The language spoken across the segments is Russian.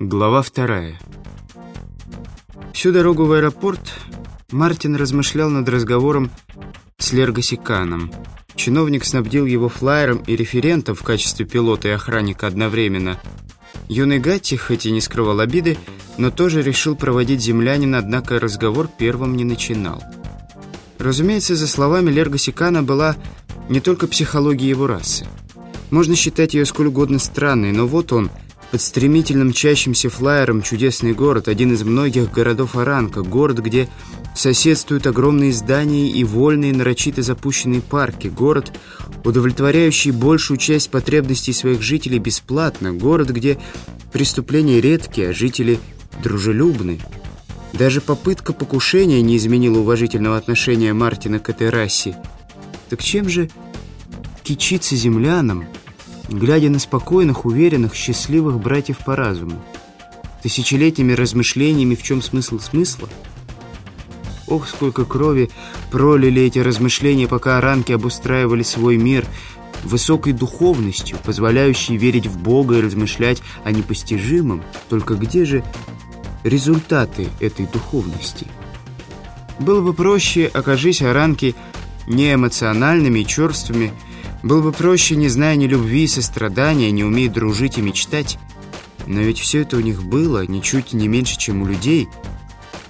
Глава вторая. Всю дорогу в аэропорт Мартин размышлял над разговором с Лергосиканом. Чиновник снабдил его флайером и референтом в качестве пилота и охранника одновременно. Юный Гатти, хоть и не скрывал обиды, но тоже решил проводить землянина, однако разговор первым не начинал. Разумеется, за словами Лергосикана была не только психология его расы. Можно считать ее сколь угодно странной, но вот он – под стремительным мчащимся флайером чудесный город, один из многих городов Аранка, город, где соседствуют огромные здания и вольные нарочито запущенные парки, город, удовлетворяющий большую часть потребностей своих жителей бесплатно, город, где преступления редкие, а жители дружелюбны. Даже попытка покушения не изменила уважительного отношения Мартина к этой расе. Так чем же кичиться землянам, глядя на спокойных, уверенных, счастливых братьев по разуму. Тысячелетними размышлениями, в чем смысл смысла? Ох, сколько крови пролили эти размышления, пока оранки обустраивали свой мир высокой духовностью, позволяющей верить в Бога и размышлять о непостижимом. Только где же результаты этой духовности? Было бы проще, окажись оранки неэмоциональными и черствыми, было бы проще, не зная ни любви и сострадания, не умея дружить и мечтать. Но ведь все это у них было, ничуть не меньше, чем у людей.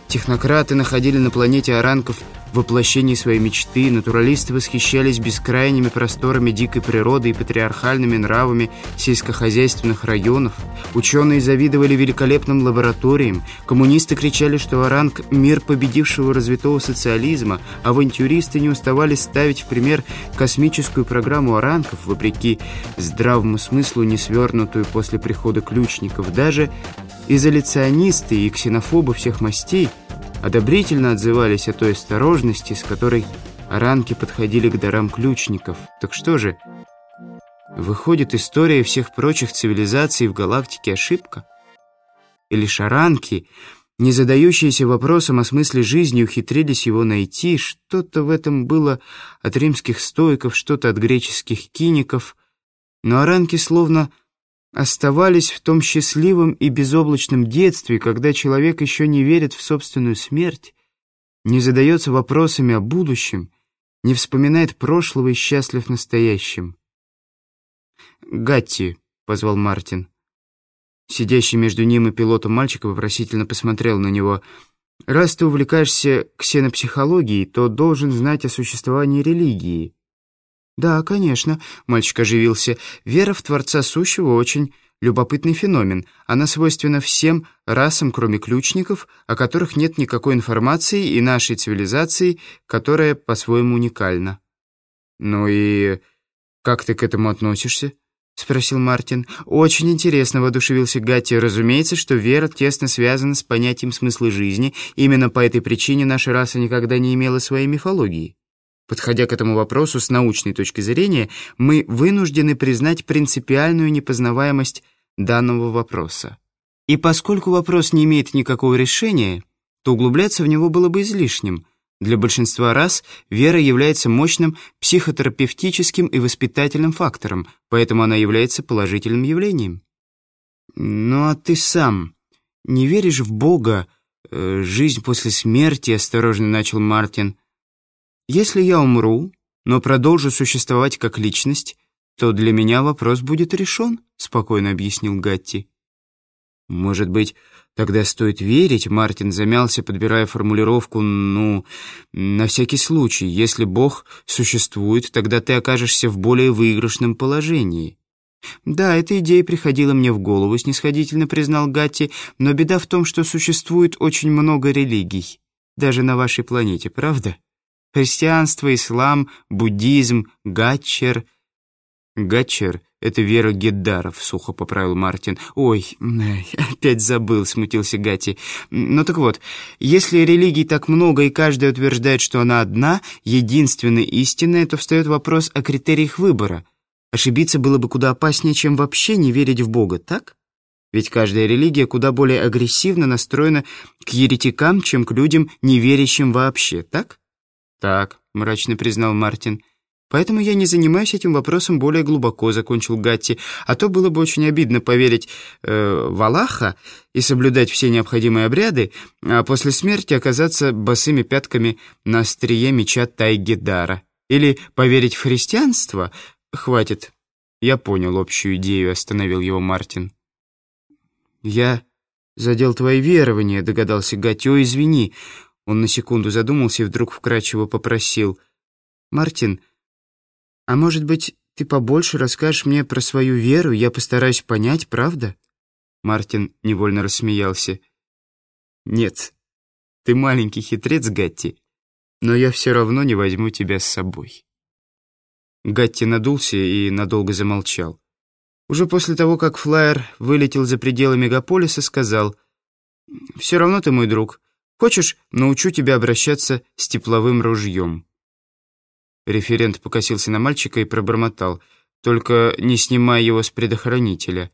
Технократы находили на планете Аранков воплощении своей мечты, натуралисты восхищались бескрайними просторами дикой природы и патриархальными нравами сельскохозяйственных районов, ученые завидовали великолепным лабораториям, коммунисты кричали, что Оранг – мир победившего развитого социализма, авантюристы не уставали ставить в пример космическую программу Оранков, вопреки здравому смыслу, не свернутую после прихода ключников, даже изоляционисты и ксенофобы всех мастей – одобрительно отзывались о той осторожности, с которой ранки подходили к дарам ключников. Так что же, выходит, история всех прочих цивилизаций в галактике ошибка? Или шаранки, не задающиеся вопросом о смысле жизни, ухитрились его найти? Что-то в этом было от римских стоиков, что-то от греческих киников. Но оранки словно оставались в том счастливом и безоблачном детстве, когда человек еще не верит в собственную смерть, не задается вопросами о будущем, не вспоминает прошлого и счастлив настоящим. «Гатти», — позвал Мартин. Сидящий между ним и пилотом мальчика вопросительно посмотрел на него. «Раз ты увлекаешься ксенопсихологией, то должен знать о существовании религии». «Да, конечно», — мальчик оживился. «Вера в Творца Сущего очень любопытный феномен. Она свойственна всем расам, кроме ключников, о которых нет никакой информации, и нашей цивилизации, которая по-своему уникальна». «Ну и как ты к этому относишься?» — спросил Мартин. «Очень интересно», — воодушевился Гатти. «Разумеется, что вера тесно связана с понятием смысла жизни. Именно по этой причине наша раса никогда не имела своей мифологии». Подходя к этому вопросу с научной точки зрения, мы вынуждены признать принципиальную непознаваемость данного вопроса. И поскольку вопрос не имеет никакого решения, то углубляться в него было бы излишним. Для большинства раз вера является мощным психотерапевтическим и воспитательным фактором, поэтому она является положительным явлением. «Ну а ты сам не веришь в Бога, э, жизнь после смерти?» — осторожно начал Мартин. Если я умру, но продолжу существовать как личность, то для меня вопрос будет решен», — спокойно объяснил Гатти. «Может быть, тогда стоит верить?» Мартин замялся, подбирая формулировку «ну, на всякий случай. Если Бог существует, тогда ты окажешься в более выигрышном положении». «Да, эта идея приходила мне в голову», — снисходительно признал Гатти, «но беда в том, что существует очень много религий, даже на вашей планете, правда?» Христианство, ислам, буддизм, гатчер. Гатчер — это вера геддаров, сухо поправил Мартин. Ой, опять забыл, смутился Гати. Ну так вот, если религий так много и каждая утверждает, что она одна, единственная истинная, то встает вопрос о критериях выбора. Ошибиться было бы куда опаснее, чем вообще не верить в Бога, так? Ведь каждая религия куда более агрессивно настроена к еретикам, чем к людям, не верящим вообще, так? «Так», — мрачно признал Мартин. Поэтому я не занимаюсь этим вопросом более глубоко», — закончил Гатти. «А то было бы очень обидно поверить э, в Аллаха и соблюдать все необходимые обряды, а после смерти оказаться босыми пятками на острие меча Тайгедара. Или поверить в христианство? Хватит. Я понял общую идею», — остановил его Мартин. «Я задел твои верования», — догадался Гатти. «О, извини». Он на секунду задумался и вдруг вкрадчиво попросил. «Мартин...» «А может быть, ты побольше расскажешь мне про свою веру, я постараюсь понять, правда?» Мартин невольно рассмеялся. «Нет, ты маленький хитрец, Гатти, но я все равно не возьму тебя с собой». Гатти надулся и надолго замолчал. Уже после того, как флайер вылетел за пределы мегаполиса, сказал, «Все равно ты мой друг. Хочешь, научу тебя обращаться с тепловым ружьем?» Референт покосился на мальчика и пробормотал. «Только не снимай его с предохранителя».